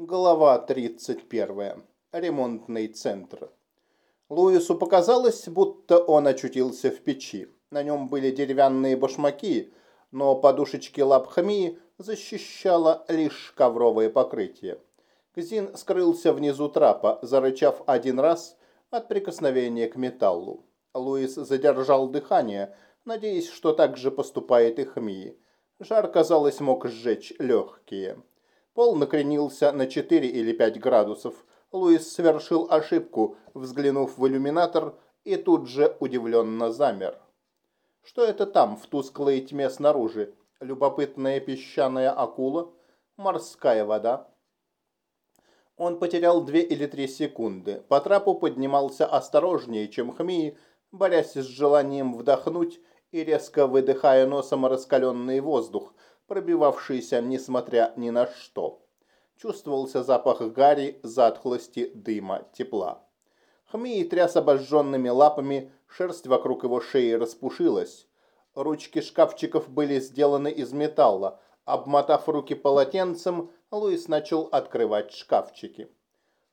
Глава 31. Ремонтный центр. Луису показалось, будто он очутился в печи. На нем были деревянные башмаки, но подушечки лап хмии защищало лишь ковровое покрытие. Гзин скрылся внизу трапа, зарычав один раз от прикосновения к металлу. Луис задержал дыхание, надеясь, что так же поступает и хмии. Жар, казалось, мог сжечь легкие. Пол накренился на 4 или 5 градусов. Луис совершил ошибку, взглянув в иллюминатор, и тут же удивленно замер. Что это там, в тусклой тьме снаружи? Любопытная песчаная акула? Морская вода? Он потерял две или три секунды. По трапу поднимался осторожнее, чем Хмии, борясь с желанием вдохнуть и резко выдыхая носом раскаленный воздух, пробивавшийся несмотря ни на что. Чувствовался запах гари, затхлости, дыма, тепла. Хмей тряс обожженными лапами, шерсть вокруг его шеи распушилась. Ручки шкафчиков были сделаны из металла. Обмотав руки полотенцем, Луис начал открывать шкафчики.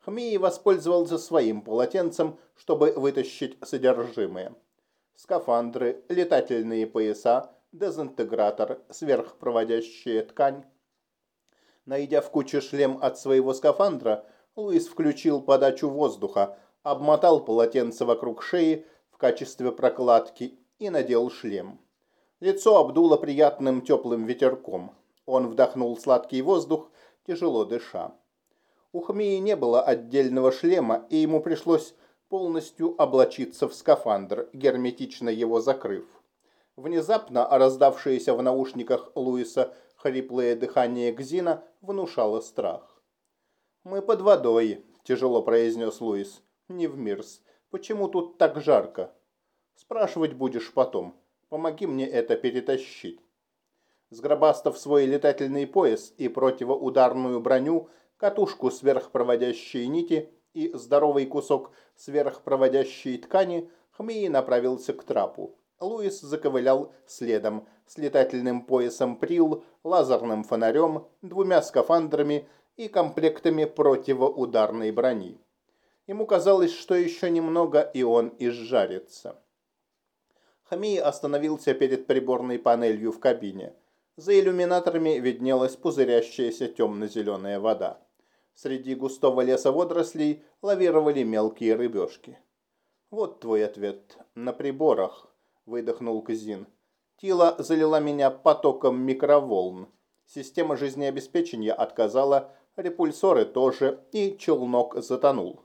Хмей воспользовался своим полотенцем, чтобы вытащить содержимое. Скафандры, летательные пояса, дезинтегратор, сверхпроводящая ткань. Найдя в куче шлем от своего скафандра, Луис включил подачу воздуха, обмотал полотенце вокруг шеи в качестве прокладки и надел шлем. Лицо обдуло приятным теплым ветерком. Он вдохнул сладкий воздух, тяжело дыша. У Хмии не было отдельного шлема, и ему пришлось полностью облачиться в скафандр, герметично его закрыв. Внезапно раздавшееся в наушниках Луиса хриплое дыхание Гзина внушало страх. «Мы под водой», – тяжело произнес Луис. «Не в мирс. Почему тут так жарко?» «Спрашивать будешь потом. Помоги мне это перетащить». Сгробастав свой летательный пояс и противоударную броню, катушку сверхпроводящей нити и здоровый кусок сверхпроводящей ткани, Хмей направился к трапу. Луис заковылял следом с летательным поясом прил, лазерным фонарем, двумя скафандрами и комплектами противоударной брони. Ему казалось, что еще немного, и он изжарится. Хамий остановился перед приборной панелью в кабине. За иллюминаторами виднелась пузырящаяся темно-зеленая вода. Среди густого леса водорослей лавировали мелкие рыбешки. «Вот твой ответ. На приборах», выдохнул Казин. Тила залила меня потоком микроволн. Система жизнеобеспечения отказала, репульсоры тоже, и челнок затонул.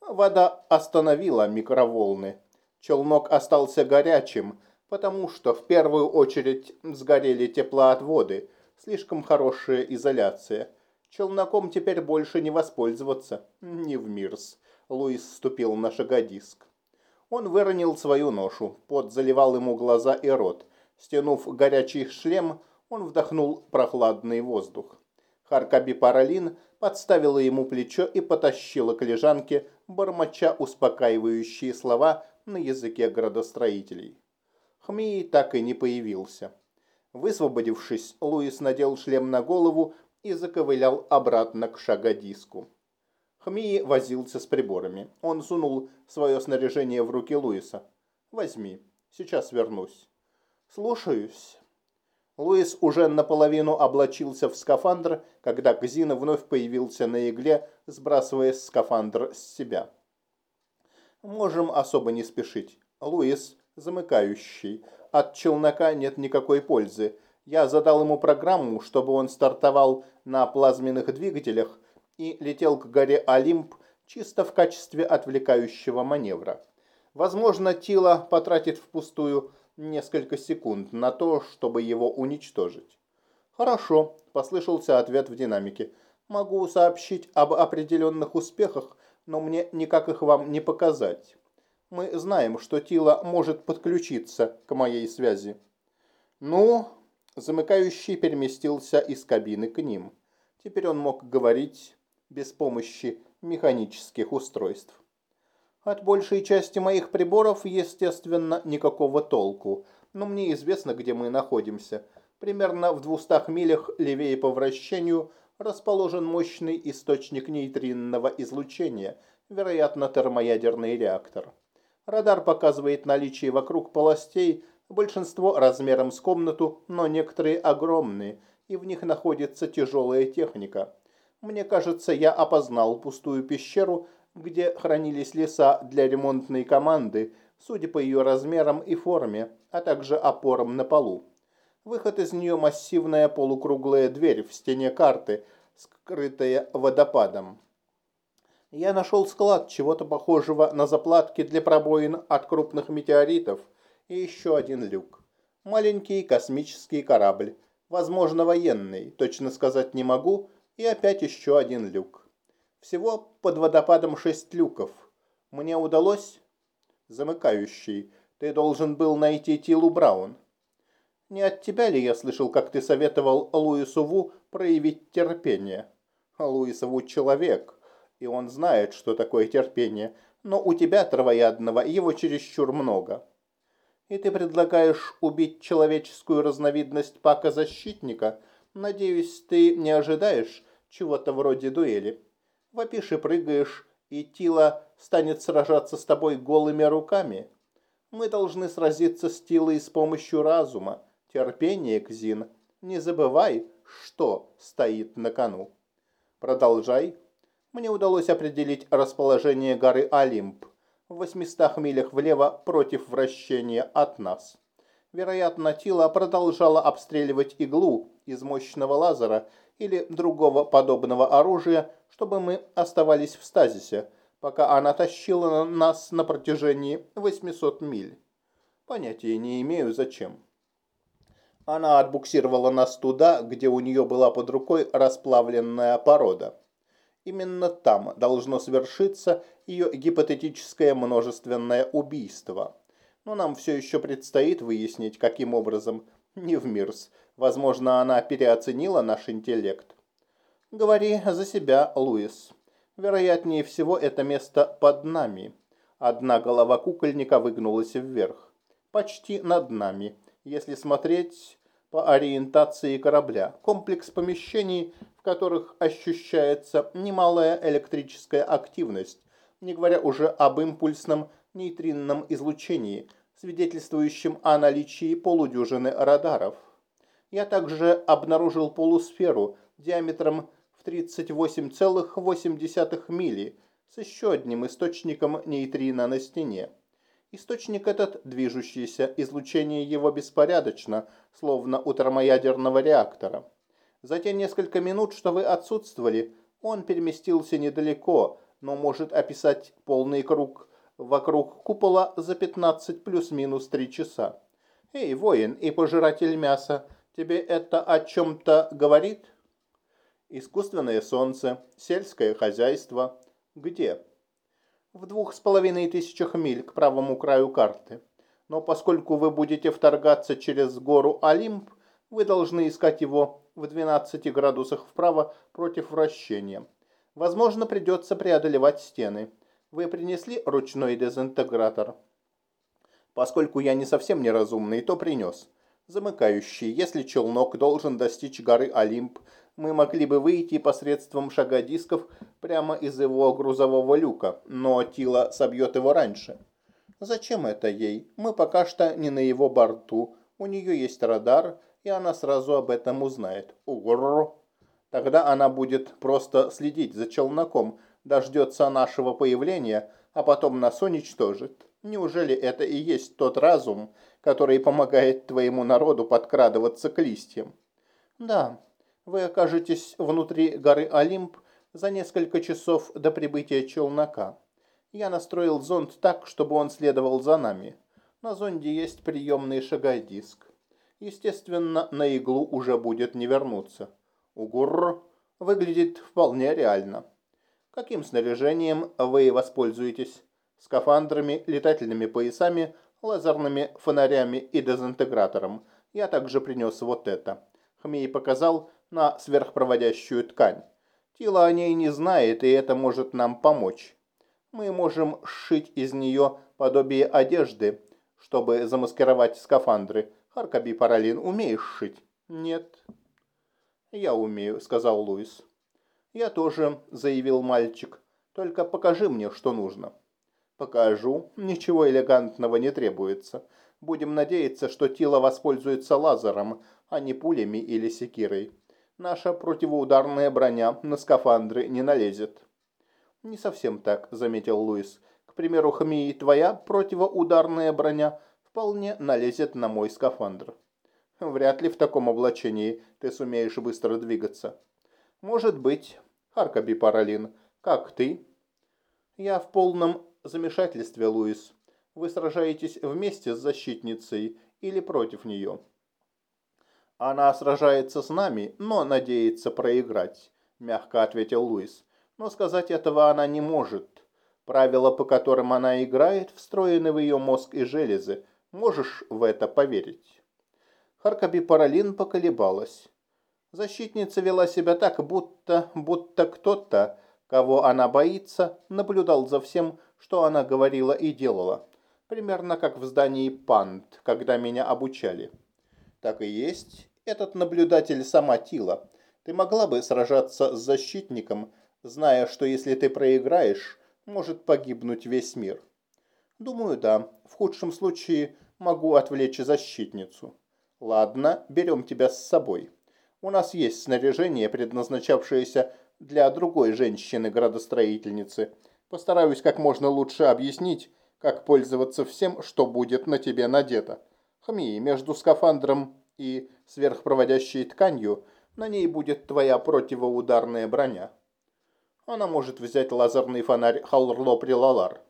Вода остановила микроволны. Челнок остался горячим, потому что в первую очередь сгорели теплоотводы, слишком хорошая изоляция. Челноком теперь больше не воспользоваться, не в мирс. Луис ступил на шагодиск. Он выронил свою ношу, пот заливал ему глаза и рот. Стянув горячий шлем, он вдохнул прохладный воздух. Харкаби Паралин подставила ему плечо и потащила к лежанке, бормоча успокаивающие слова на языке градостроителей. Хмей так и не появился. Высвободившись, Луис надел шлем на голову и заковылял обратно к шагодиску. Хмии возился с приборами. Он сунул свое снаряжение в руки Луиса. «Возьми, сейчас вернусь». «Слушаюсь». Луис уже наполовину облачился в скафандр, когда Гзина вновь появился на игле, сбрасывая скафандр с себя. «Можем особо не спешить. Луис, замыкающий. От челнока нет никакой пользы. Я задал ему программу, чтобы он стартовал на плазменных двигателях, и летел к горе Олимп чисто в качестве отвлекающего маневра. Возможно, Тила потратит впустую несколько секунд на то, чтобы его уничтожить. «Хорошо», – послышался ответ в динамике. «Могу сообщить об определенных успехах, но мне никак их вам не показать. Мы знаем, что Тила может подключиться к моей связи». «Ну...» – замыкающий переместился из кабины к ним. Теперь он мог говорить без помощи механических устройств. От большей части моих приборов, естественно, никакого толку, но мне известно, где мы находимся. Примерно в 200 милях левее по вращению расположен мощный источник нейтринного излучения, вероятно, термоядерный реактор. Радар показывает наличие вокруг полостей, большинство размером с комнату, но некоторые огромные, и в них находится тяжелая техника. Мне кажется, я опознал пустую пещеру, где хранились леса для ремонтной команды, судя по ее размерам и форме, а также опорам на полу. Выход из нее массивная полукруглая дверь в стене карты, скрытая водопадом. Я нашел склад чего-то похожего на заплатки для пробоин от крупных метеоритов и еще один люк. Маленький космический корабль, возможно военный, точно сказать не могу, и опять еще один люк. Всего под водопадом шесть люков. Мне удалось... Замыкающий, ты должен был найти Тилу Браун. Не от тебя ли я слышал, как ты советовал Луису Ву проявить терпение? Луис Ву человек, и он знает, что такое терпение, но у тебя, травоядного, его чересчур много. И ты предлагаешь убить человеческую разновидность пака-защитника? Надеюсь, ты не ожидаешь чего-то вроде дуэли. Вопишь и прыгаешь, и Тила станет сражаться с тобой голыми руками. Мы должны сразиться с Тилой с помощью разума, терпения, Кзин. Не забывай, что стоит на кону. Продолжай. Мне удалось определить расположение горы Олимп в 800 милях влево против вращения от нас. Вероятно, Тила продолжала обстреливать иглу из мощного лазера или другого подобного оружия, чтобы мы оставались в стазисе, пока она тащила нас на протяжении 800 миль. Понятия не имею, зачем. Она отбуксировала нас туда, где у нее была под рукой расплавленная порода. Именно там должно свершиться ее гипотетическое множественное убийство. Но нам все еще предстоит выяснить, каким образом. Не в мирс. Возможно, она переоценила наш интеллект. Говори за себя, Луис. Вероятнее всего, это место под нами. Одна голова кукольника выгнулась вверх. Почти над нами, если смотреть по ориентации корабля. Комплекс помещений которых ощущается немалая электрическая активность, не говоря уже об импульсном нейтринном излучении, свидетельствующем о наличии полудюжины радаров. Я также обнаружил полусферу диаметром в 38,8 мили с еще одним источником нейтрина на стене. Источник этот, движущийся, излучение его беспорядочно, словно у термоядерного реактора. За те несколько минут, что вы отсутствовали, он переместился недалеко, но может описать полный круг вокруг купола за 15 плюс-минус 3 часа. Эй, воин и пожиратель мяса, тебе это о чем-то говорит? Искусственное солнце, сельское хозяйство. Где? В двух с половиной тысячах миль к правому краю карты. Но поскольку вы будете вторгаться через гору Олимп, вы должны искать его в 12 градусах вправо против вращения. Возможно, придется преодолевать стены. Вы принесли ручной дезинтегратор? Поскольку я не совсем неразумный, то принес. Замыкающий, если челнок должен достичь горы Олимп, мы могли бы выйти посредством шага дисков прямо из его грузового люка, но Тила собьет его раньше. Зачем это ей? Мы пока что не на его борту. У нее есть радар, и она сразу об этом узнает. Угррр. Тогда она будет просто следить за челноком, дождется нашего появления, а потом нас уничтожит. Неужели это и есть тот разум, который помогает твоему народу подкрадываться к листьям? Да, вы окажетесь внутри горы Олимп за несколько часов до прибытия челнока. Я настроил зонд так, чтобы он следовал за нами. На зонде есть приемный шагодиск. Естественно, на иглу уже будет не вернуться. Угурр выглядит вполне реально. Каким снаряжением вы воспользуетесь? Скафандрами, летательными поясами, лазерными фонарями и дезинтегратором. Я также принес вот это. Хмей показал на сверхпроводящую ткань. Тила о ней не знает, и это может нам помочь. Мы можем сшить из нее подобие одежды, чтобы замаскировать скафандры, Аркадий Паралин, умеешь шить? Нет. «Я умею», — сказал Луис. «Я тоже», — заявил мальчик. «Только покажи мне, что нужно». «Покажу. Ничего элегантного не требуется. Будем надеяться, что Тила воспользуется лазером, а не пулями или секирой. Наша противоударная броня на скафандры не налезет». «Не совсем так», — заметил Луис. «К примеру, Хмии, твоя противоударная броня вполне налезет на мой скафандр». «Вряд ли в таком облачении ты сумеешь быстро двигаться». «Может быть. Харкаби Паралин, как ты?» «Я в полном замешательстве, Луис. Вы сражаетесь вместе с защитницей или против нее?» «Она сражается с нами, но надеется проиграть», – мягко ответил Луис. «Но сказать этого она не может. Правила, по которым она играет, встроены в ее мозг и железы. Можешь в это поверить?» Харкаби Паралин поколебалась. Защитница вела себя так, будто, будто кто-то, кого она боится, наблюдал за всем, что она говорила и делала. Примерно как в здании Пант, когда меня обучали. Так и есть. Этот наблюдатель сама Тила. Ты могла бы сражаться с защитником, зная, что если ты проиграешь, может погибнуть весь мир. Думаю, да. В худшем случае могу отвлечь защитницу. Ладно, берем тебя с собой. У нас есть снаряжение, предназначавшееся для другой женщины-градостроительницы. Постараюсь как можно лучше объяснить, как пользоваться всем, что будет на тебе надето. Хми, между скафандром и сверхпроводящей тканью на ней будет твоя противоударная броня. Она может взять лазерный фонарь Халрло-Прилалар.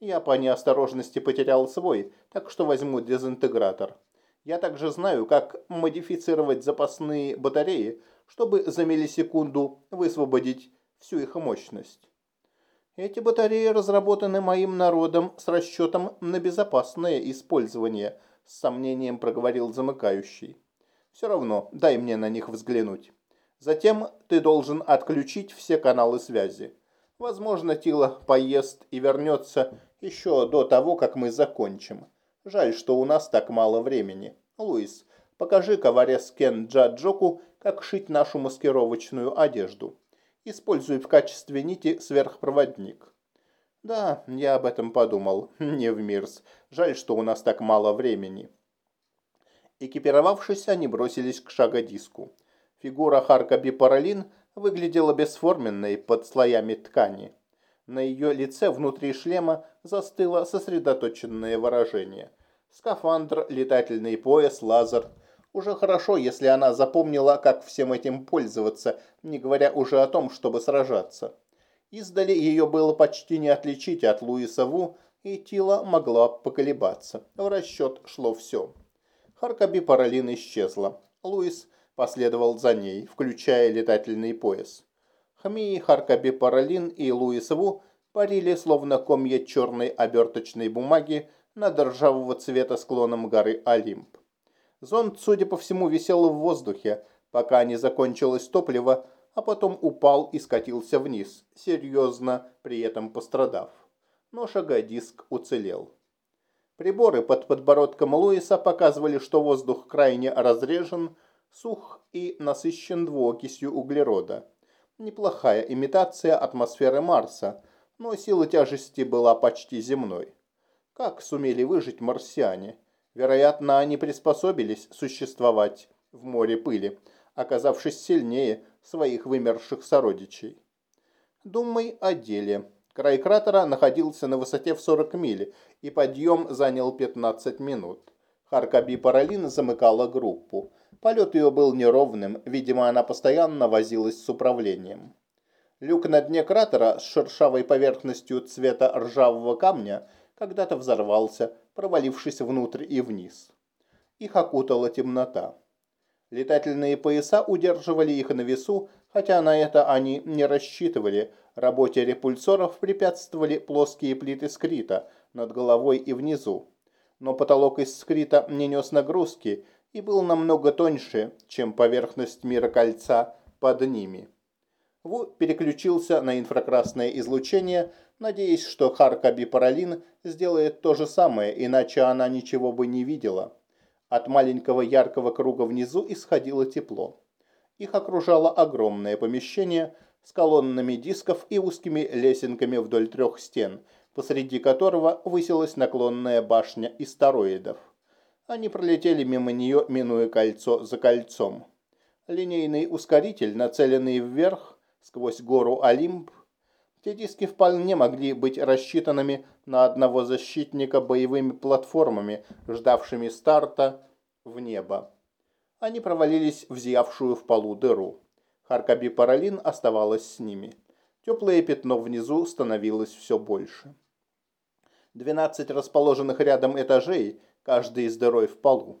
Я по неосторожности потерял свой, так что возьму дезинтегратор. Я также знаю, как модифицировать запасные батареи, чтобы за миллисекунду высвободить всю их мощность. Эти батареи разработаны моим народом с расчетом на безопасное использование, с сомнением проговорил замыкающий. Все равно, дай мне на них взглянуть. Затем ты должен отключить все каналы связи. Возможно, Тила поест и вернется еще до того, как мы закончим. Жаль, что у нас так мало времени. Луис, покажи коваре Скен Джаджоку, как шить нашу маскировочную одежду. Используй в качестве нити сверхпроводник. Да, я об этом подумал. Не в мирс. Жаль, что у нас так мало времени. Экипировавшись, они бросились к шагодиску. Фигура Харкаби Паралин выглядела бесформенной под слоями ткани. На ее лице внутри шлема застыло сосредоточенное выражение. Скафандр, летательный пояс, лазер. Уже хорошо, если она запомнила, как всем этим пользоваться, не говоря уже о том, чтобы сражаться. Издали ее было почти не отличить от Луиса Ву, и Тила могла поколебаться. В расчет шло все. Харкаби Паралин исчезла. Луис последовал за ней, включая летательный пояс. Хмии, Харкаби Паралин и Луис Ву парили, словно комья черной оберточной бумаги над ржавого цвета склоном горы Олимп. Зонд, судя по всему, висел в воздухе, пока не закончилось топливо, а потом упал и скатился вниз, серьезно при этом пострадав. Но шагодиск уцелел. Приборы под подбородком Луиса показывали, что воздух крайне разрежен, сух и насыщен двуокисью углерода. Неплохая имитация атмосферы Марса, но сила тяжести была почти земной. Как сумели выжить марсиане? Вероятно, они приспособились существовать в море пыли, оказавшись сильнее своих вымерших сородичей. Думай о деле. Край кратера находился на высоте в 40 миль, и подъем занял 15 минут. Харкаби Паралин замыкала группу. Полет ее был неровным, видимо, она постоянно возилась с управлением. Люк на дне кратера с шершавой поверхностью цвета ржавого камня когда-то взорвался, провалившись внутрь и вниз. Их окутала темнота. Летательные пояса удерживали их на весу, хотя на это они не рассчитывали. Работе репульсоров препятствовали плоские плиты скрита над головой и внизу. Но потолок из скрита не нес нагрузки и был намного тоньше, чем поверхность мира кольца под ними. Ву переключился на инфракрасное излучение, надеясь, что Харкаби Паралин сделает то же самое, иначе она ничего бы не видела. От маленького яркого круга внизу исходило тепло. Их окружало огромное помещение с колоннами дисков и узкими лесенками вдоль трех стен, посреди которого высилась наклонная башня истороидов. Они пролетели мимо нее, минуя кольцо за кольцом. Линейный ускоритель, нацеленный вверх, сквозь гору Олимп, те диски вполне могли быть рассчитанными на одного защитника боевыми платформами, ждавшими старта в небо. Они провалились в зиявшую в полу дыру. Харкаби Паралин оставалась с ними. Теплое пятно внизу становилось все больше. Двенадцать расположенных рядом этажей, каждый с дырой в полу.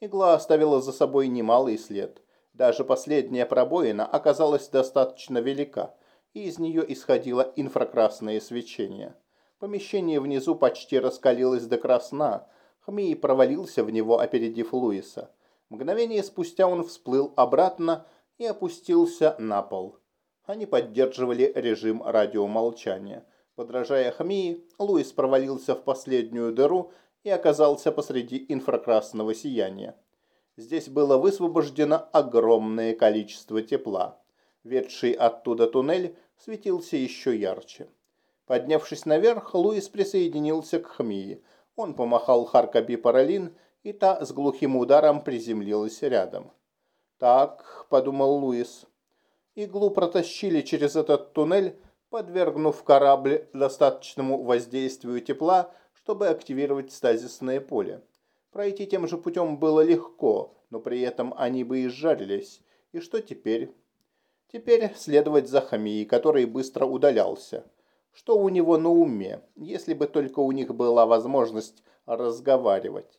Игла оставила за собой немалый след. Даже последняя пробоина оказалась достаточно велика, и из нее исходило инфракрасное свечение. Помещение внизу почти раскалилось до красна. Хмей провалился в него, опередив Луиса. Мгновение спустя он всплыл обратно и опустился на пол. Они поддерживали режим радиомолчания. Подражая Хмии, Луис провалился в последнюю дыру и оказался посреди инфракрасного сияния. Здесь было высвобождено огромное количество тепла. Ведший оттуда туннель светился еще ярче. Поднявшись наверх, Луис присоединился к Хмии. Он помахал Харкаби Паралин, и та с глухим ударом приземлилась рядом. «Так», — подумал Луис. Иглу протащили через этот туннель, подвергнув корабль достаточному воздействию тепла, чтобы активировать стазисное поле. Пройти тем же путем было легко, но при этом они бы изжарились. И что теперь? Теперь следовать за Хамией, который быстро удалялся. Что у него на уме, если бы только у них была возможность разговаривать?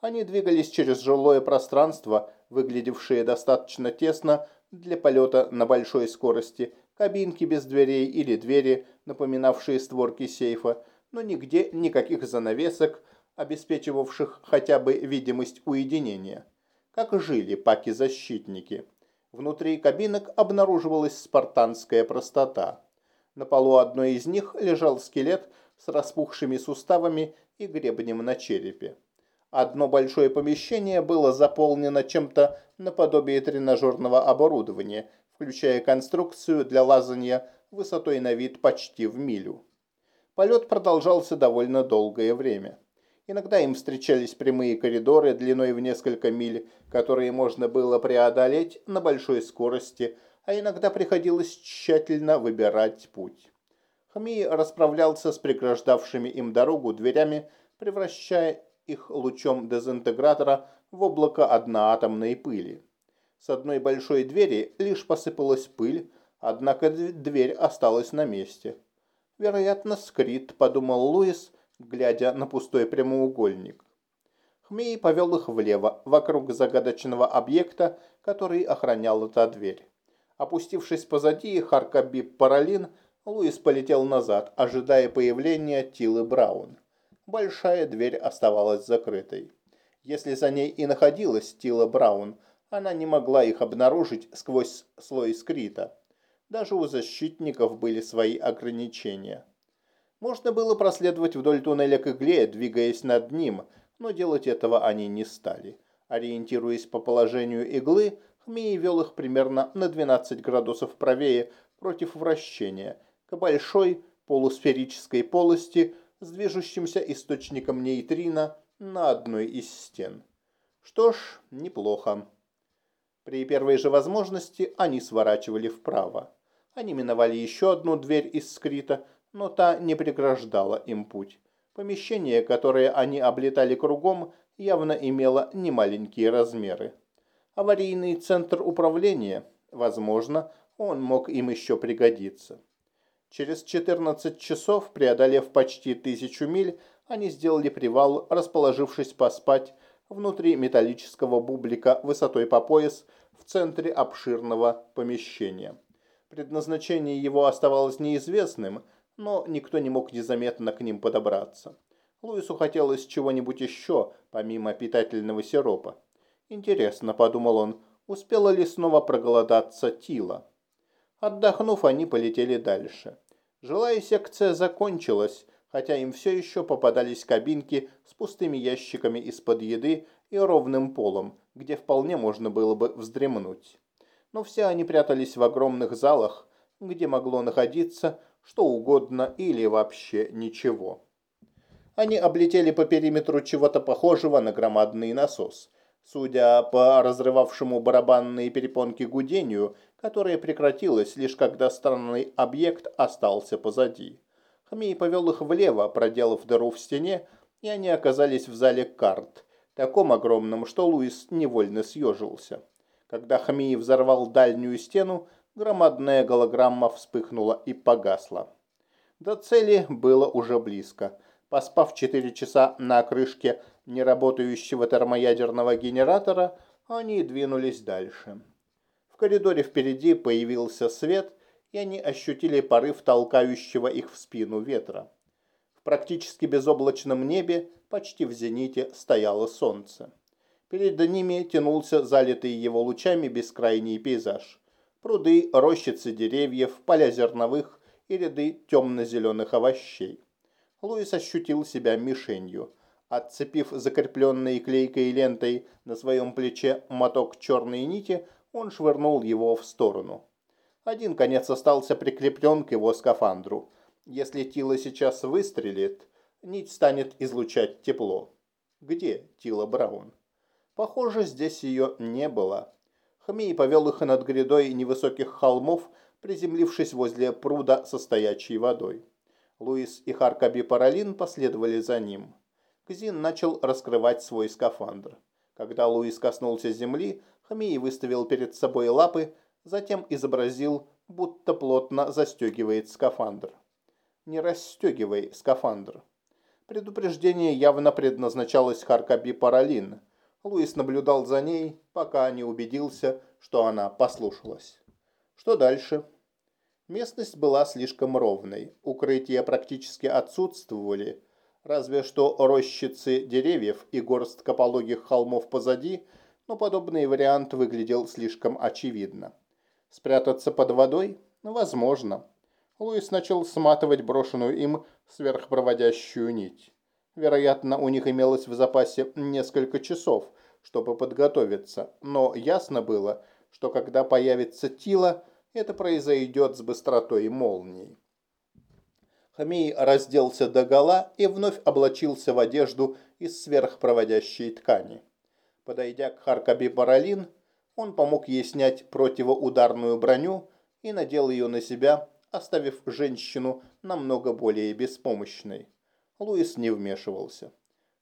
Они двигались через жилое пространство, выглядевшее достаточно тесно для полета на большой скорости, кабинки без дверей или двери, напоминавшие створки сейфа, но нигде никаких занавесок, обеспечивавших хотя бы видимость уединения. Как жили паки-защитники. Внутри кабинок обнаруживалась спартанская простота. На полу одной из них лежал скелет с распухшими суставами и гребнем на черепе. Одно большое помещение было заполнено чем-то наподобие тренажерного оборудования, включая конструкцию для лазания высотой на вид почти в милю. Полет продолжался довольно долгое время. Иногда им встречались прямые коридоры длиной в несколько миль, которые можно было преодолеть на большой скорости, а иногда приходилось тщательно выбирать путь. Хми расправлялся с преграждавшими им дорогу дверями, превращая их лучом дезинтегратора в облако одноатомной пыли. С одной большой двери лишь посыпалась пыль, однако дверь осталась на месте. Вероятно, скрит, подумал Луис, глядя на пустой прямоугольник. Хмей повел их влево, вокруг загадочного объекта, который охранял эта дверь. Опустившись позади Харкаби Паралин, Луис полетел назад, ожидая появления Тилы Браун. Большая дверь оставалась закрытой. Если за ней и находилась Тила Браун, она не могла их обнаружить сквозь слой скрита. Даже у защитников были свои ограничения. Можно было проследовать вдоль туннеля к игле, двигаясь над ним, но делать этого они не стали. Ориентируясь по положению иглы, Хмей вел их примерно на 12 градусов правее против вращения, к большой полусферической полости с движущимся источником нейтрино на одной из стен. Что ж, неплохо. При первой же возможности они сворачивали вправо. Они миновали еще одну дверь из скрита, но та не преграждала им путь. Помещение, которое они облетали кругом, явно имело немаленькие размеры. Аварийный центр управления, возможно, он мог им еще пригодиться. Через 14 часов, преодолев почти тысячу миль, они сделали привал, расположившись поспать внутри металлического бублика высотой по пояс в центре обширного помещения. Предназначение его оставалось неизвестным, но никто не мог незаметно к ним подобраться. Луису хотелось чего-нибудь еще, помимо питательного сиропа. Интересно, подумал он, успела ли снова проголодаться Тила. Отдохнув, они полетели дальше. Жилая секция закончилась, хотя им все еще попадались кабинки с пустыми ящиками из-под еды и ровным полом, где вполне можно было бы вздремнуть. но все они прятались в огромных залах, где могло находиться что угодно или вообще ничего. Они облетели по периметру чего-то похожего на громадный насос. Судя по разрывавшему барабанные перепонки гудению, которое прекратилось лишь когда странный объект остался позади. Хмей повел их влево, проделав дыру в стене, и они оказались в зале карт, таком огромном, что Луис невольно съежился. Когда Хмей взорвал дальнюю стену, громадная голограмма вспыхнула и погасла. До цели было уже близко. Поспав 4 часа на крышке неработающего термоядерного генератора, они двинулись дальше. В коридоре впереди появился свет, и они ощутили порыв толкающего их в спину ветра. В практически безоблачном небе, почти в зените, стояло солнце. Перед ними тянулся залитый его лучами бескрайний пейзаж. Пруды, рощицы деревьев, поля зерновых и ряды темно-зеленых овощей. Луис ощутил себя мишенью. Отцепив закрепленной клейкой лентой на своем плече моток черной нити, он швырнул его в сторону. Один конец остался прикреплен к его скафандру. Если Тила сейчас выстрелит, нить станет излучать тепло. Где Тила Браун? Похоже, здесь ее не было. Хмей повел их над грядой невысоких холмов, приземлившись возле пруда со стоячей водой. Луис и Харкаби Паралин последовали за ним. Кзин начал раскрывать свой скафандр. Когда Луис коснулся земли, Хмей выставил перед собой лапы, затем изобразил, будто плотно застегивает скафандр. «Не расстегивай скафандр». Предупреждение явно предназначалось Харкаби Паралин – Луис наблюдал за ней, пока не убедился, что она послушалась. Что дальше? Местность была слишком ровной, укрытия практически отсутствовали, разве что рощицы деревьев и горстка пологих холмов позади, но подобный вариант выглядел слишком очевидно. Спрятаться под водой? Возможно. Луис начал сматывать брошенную им сверхпроводящую нить. Вероятно, у них имелось в запасе несколько часов, чтобы подготовиться, но ясно было, что когда появится Тила, это произойдет с быстротой молнии. Хамей разделся догола и вновь облачился в одежду из сверхпроводящей ткани. Подойдя к Харкаби Баралин, он помог ей снять противоударную броню и надел ее на себя, оставив женщину намного более беспомощной. Луис не вмешивался.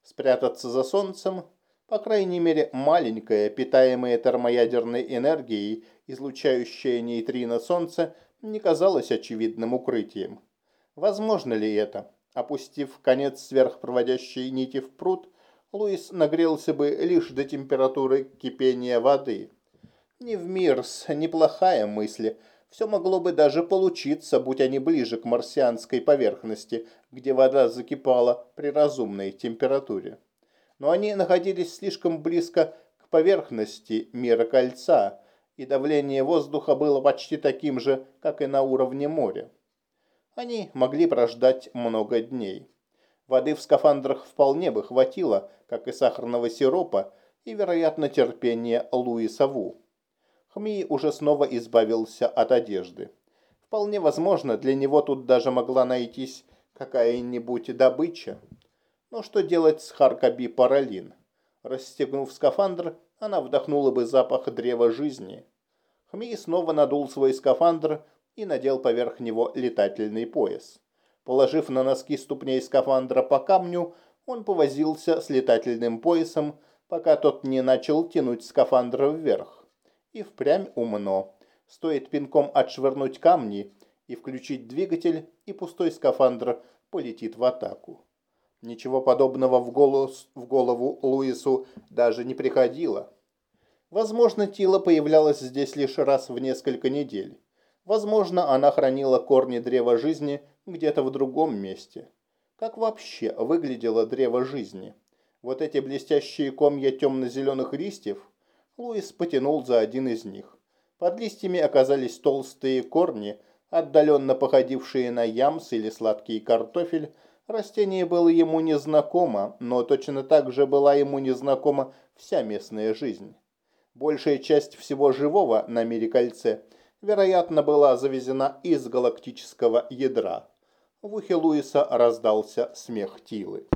Спрятаться за солнцем, по крайней мере маленькое, питаемое термоядерной энергией, излучающее нейтрино солнце, не казалось очевидным укрытием. Возможно ли это? Опустив конец сверхпроводящей нити в пруд, Луис нагрелся бы лишь до температуры кипения воды. Не в мирс, неплохая мысль, все могло бы даже получиться, будь они ближе к марсианской поверхности, где вода закипала при разумной температуре. Но они находились слишком близко к поверхности мира кольца, и давление воздуха было почти таким же, как и на уровне моря. Они могли прождать много дней. Воды в скафандрах вполне бы хватило, как и сахарного сиропа, и, вероятно, терпения Луиса Ву. Хми уже снова избавился от одежды. Вполне возможно, для него тут даже могла найтись какая-нибудь добыча. Но что делать с Харкаби Паралин? Расстегнув скафандр, она вдохнула бы запах древа жизни. Хми снова надул свой скафандр и надел поверх него летательный пояс. Положив на носки ступней скафандра по камню, он повозился с летательным поясом, пока тот не начал тянуть скафандр вверх. И впрямь умно. Стоит пинком отшвырнуть камни и включить двигатель, и пустой скафандр полетит в атаку. Ничего подобного в, голос, в голову Луису даже не приходило. Возможно, Тила появлялась здесь лишь раз в несколько недель. Возможно, она хранила корни древа жизни где-то в другом месте. Как вообще выглядело древо жизни? Вот эти блестящие комья темно-зеленых листьев – Луис потянул за один из них. Под листьями оказались толстые корни, отдаленно походившие на ямс или сладкий картофель. Растение было ему незнакомо, но точно так же была ему незнакома вся местная жизнь. Большая часть всего живого на мире кольце, вероятно, была завезена из галактического ядра. В ухе Луиса раздался смех Тилы.